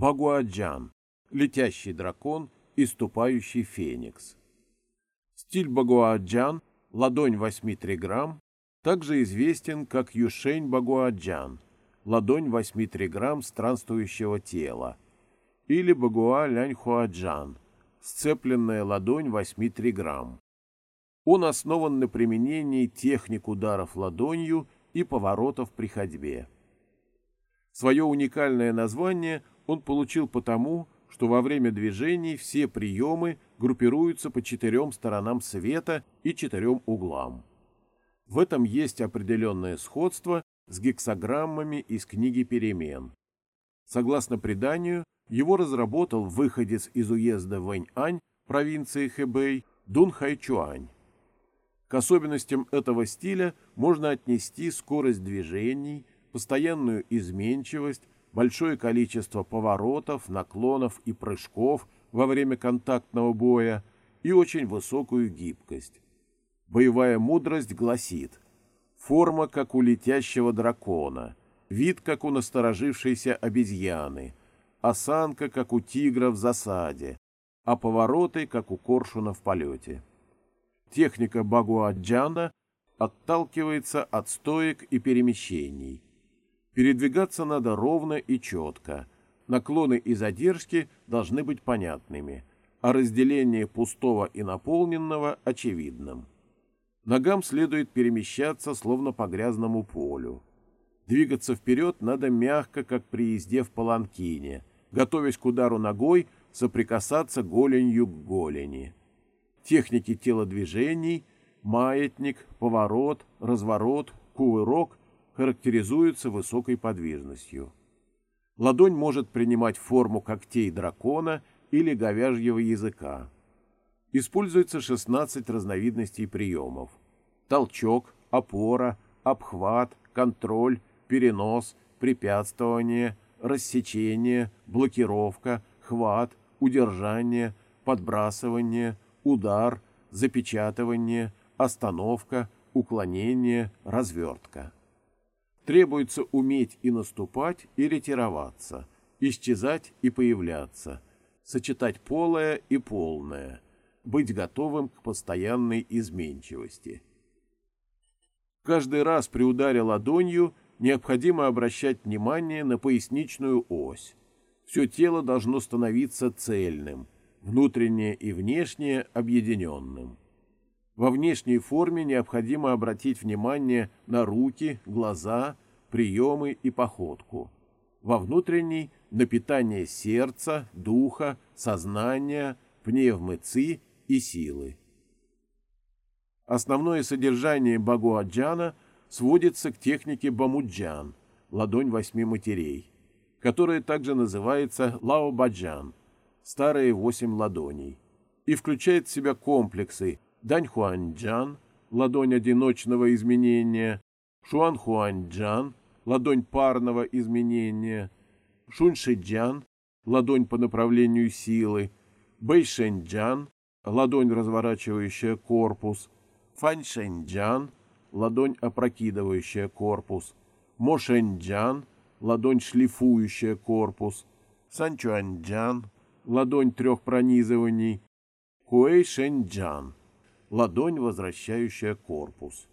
Багуаджан – летящий дракон и ступающий феникс. Стиль Багуаджан – ладонь 8 триграмм, также известен как Юшень Багуаджан – ладонь 8 триграмм странствующего тела, или Багуа Ляньхуаджан – сцепленная ладонь 8 триграмм. Он основан на применении техник ударов ладонью и поворотов при ходьбе. Свое уникальное название он получил потому, что во время движений все приемы группируются по четырем сторонам света и четырем углам. В этом есть определенное сходство с гексограммами из книги «Перемен». Согласно преданию, его разработал выходец из уезда Вэнь-Ань провинции Хэбэй Дун Хайчуань. К особенностям этого стиля можно отнести скорость движений, постоянную изменчивость, большое количество поворотов, наклонов и прыжков во время контактного боя и очень высокую гибкость. Боевая мудрость гласит «Форма, как у летящего дракона, вид, как у насторожившейся обезьяны, осанка, как у тигра в засаде, а повороты, как у коршуна в полете». Техника Багуаджана отталкивается от стоек и перемещений – Передвигаться надо ровно и четко. Наклоны и задержки должны быть понятными, а разделение пустого и наполненного очевидным. Ногам следует перемещаться словно по грязному полю. Двигаться вперед надо мягко, как при езде в паланкине, готовясь к удару ногой, соприкасаться голенью к голени. Техники телодвижений, маятник, поворот, разворот, кувырок характеризуется высокой подвижностью. Ладонь может принимать форму когтей дракона или говяжьего языка. Используется 16 разновидностей приемов. Толчок, опора, обхват, контроль, перенос, препятствование, рассечение, блокировка, хват, удержание, подбрасывание, удар, запечатывание, остановка, уклонение, развертка. Требуется уметь и наступать, и ретироваться, исчезать и появляться, сочетать полое и полное, быть готовым к постоянной изменчивости. Каждый раз при ударе ладонью необходимо обращать внимание на поясничную ось. Все тело должно становиться цельным, внутреннее и внешнее объединенным. Во внешней форме необходимо обратить внимание на руки, глаза, приемы и походку. Во внутренней – на питание сердца, духа, сознания, пневмыци и силы. Основное содержание Багуаджана сводится к технике Бамуджан – ладонь восьми матерей, которая также называется Лаобаджан – старые восемь ладоней, и включает в себя комплексы Даньхуанджан, ладонь одиночного изменения, Шуанхуанджан, ладонь парного изменения, Шуншиджан, ладонь по направлению силы, Бэйшэньджан, ладонь, разворачивающая корпус, Фаньшэньджан, ладонь, опрокидывающая корпус, Мошэньджан, ладонь, шлифующая корпус, Санчуанджан, ладонь трех пронизываний, Хуэйшэньджан, ладонь, возвращающая корпус.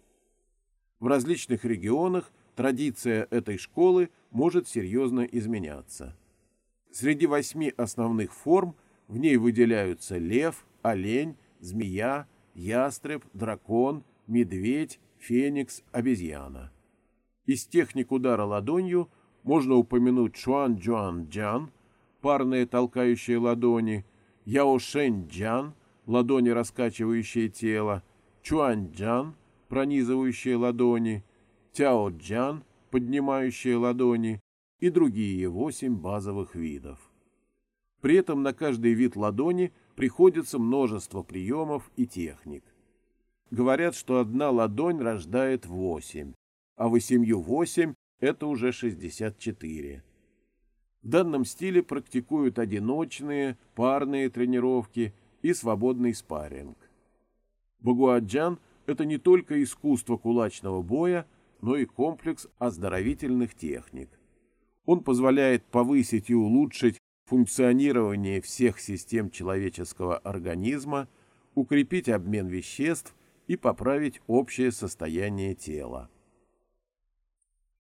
В различных регионах традиция этой школы может серьезно изменяться. Среди восьми основных форм в ней выделяются лев, олень, змея, ястреб, дракон, медведь, феникс, обезьяна. Из техник удара ладонью можно упомянуть Чуан-Джуан-Джан, парные толкающие ладони, Яо-Шэнь-Джан – ладони, раскачивающие тело, чуань-джан, пронизывающие ладони, тяо-джан, поднимающие ладони и другие восемь базовых видов. При этом на каждый вид ладони приходится множество приемов и техник. Говорят, что одна ладонь рождает восемь, а восемью восемь – это уже 64. В данном стиле практикуют одиночные, парные тренировки – и свободный спарринг. Багуаджан – это не только искусство кулачного боя, но и комплекс оздоровительных техник. Он позволяет повысить и улучшить функционирование всех систем человеческого организма, укрепить обмен веществ и поправить общее состояние тела.